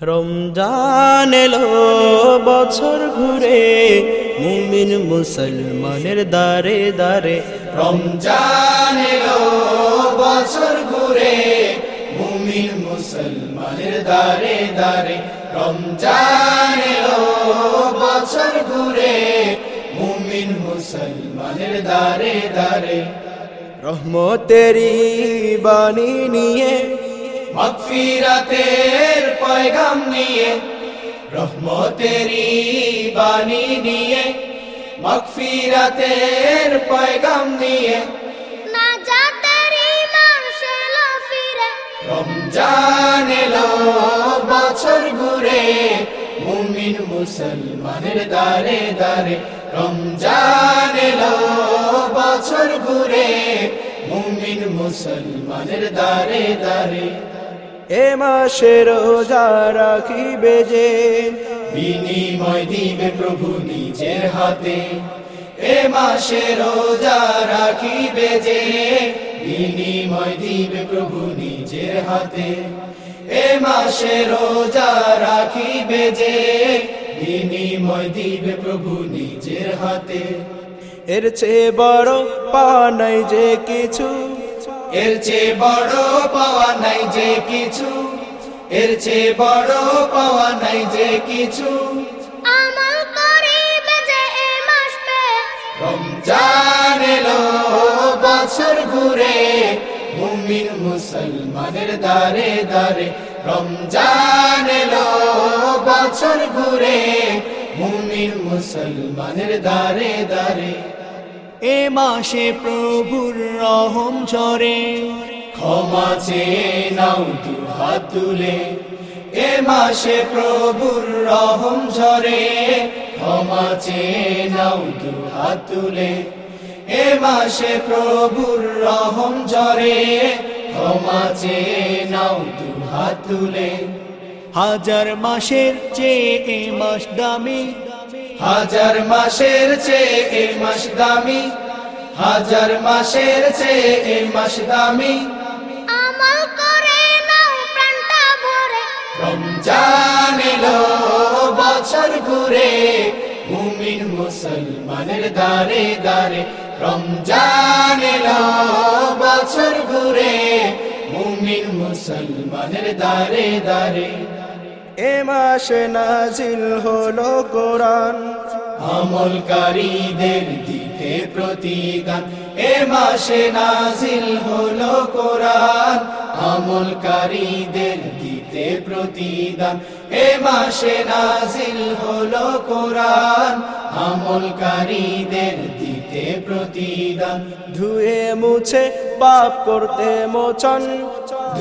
রমজান এলো বছর ঘুরে মুমিন মুসলমানের দারে দারে রমজান এলো বছর ঘুরে মুমিন মুসলমানের দারে দারে রমজান এলো বছর ঘুরে মুমিন মুসলমানের দারে দারে রহমতেরি বাণী নিয়ে মগফিরাতের পয়গাম নিয়ে রহমতেরি বাণী নিয়ে মগফিরাতের পয়গাম নিয়ে। রমজান এলো বছর ঘুরে মুমিন মুসলমানের দারে দারে রমজান এলো বছর ঘুরে মুমিন মুসলমানের দারে দারে এ মাসে রোজা রাখিবে যে বিনিময় দিবে প্রভু নিজের হাতে। এ মাসে রোজা রাখিবে যে বিনিময় দিবে প্রভু নিজের হাতে। এ মাসে রোজা রাখিবে যে বিনিময় দিবে প্রভু নিজের হাতে। এর চেয়ে বড় পাওয়া নাই যে কিছু। এর চেয়ে বড় পাওয়া নাই যে কিছু। এর চেয়ে বড় পাওয়া নাই যে কিছু। আমল করিবে যে এ মাস। পে রমজান এলো বছর ঘুরে। মুমিন মুসলমানের দারে দারে রমজান এলো বছর ঘুরে। মুমিন মুসলমানের দারে দারে এ মাসে প্রভুর রহম ঝরে ক্ষমা চেয়ে নাও দু হাত তুলে। এ মাসে প্রভুর রহম ঝরে ক্ষমা চেয়ে নাও দু হাত তুলে। এ মাসে প্রভুর রহম ঝরে ক্ষমা চেয়ে নাও দু হাত তুলে। হাজার মাসের চেয়ে এ মাস দামি। হাজার মাসের চেয়ে এ মাস দামি। হাজার মাসের চেয়ে এ মাস দামি। আমল করে নাও প্রাণটা ভরে। রমজান এলো বছর ঘুরে। মুমিন মুসলমানের দারে দারে রমজান এলো বছর ঘুরে। মুমিন মুসলমানের দারে দারে এ মাসে নাজিল হলো কোরআন। আমলকারীদের দিতে প্রতিদান। এ মাসে নাজিল হলো কোরআন। আমলকারীদের দিতে প্রতিদান। এ মাসে নাজিল হলো কোরআন। আমলকারীদের দিতে প্রতিদান। ধুয়ে মুছে পাপ করতে মোচন।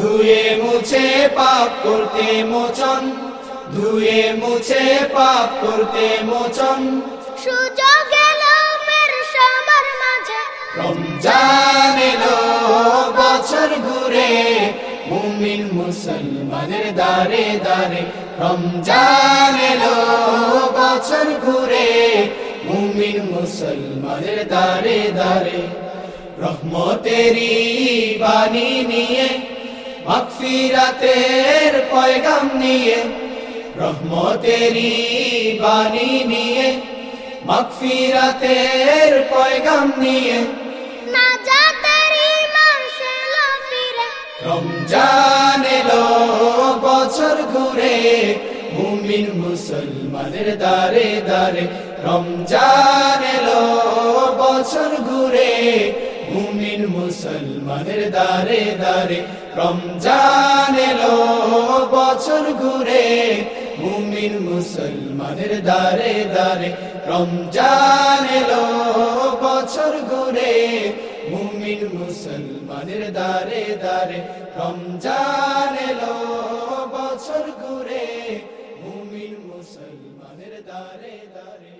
ধুয়ে মুছে পাপ করতে মোচন। ধুয়ে মুছে পাপ করতে মোচন। সুযোগ এলো ফের সবার মাঝে। রমজান এলো বছর ঘুরে মুমিন মুসলমানের দারে দারে রমজান এলো বছর ঘুরে মুমিন মুসলমানের দারে দারে রহমতেরি বাণী নিয়ে মাগফিরাতের পয়গাম নিয়ে রহমতেরি বাণী নিয়ে মাগফিরাতের পয়গাম নিয়ে। রমজান এলো বছর ঘুরে মুমিন মুসলমানের দারে দারে রমজান এলো বছর ঘুরে মুমিন মুসলমানের দারে দারে রমজান এলো বছর ঘুরে মুমিন মুসলমানের দারে দারে রমজান এলো বছর ঘুরে মুমিন মুসলমানের দারে দারে রমজান এলো বছর ঘুরে মুমিন মুসলমানের দারে দারে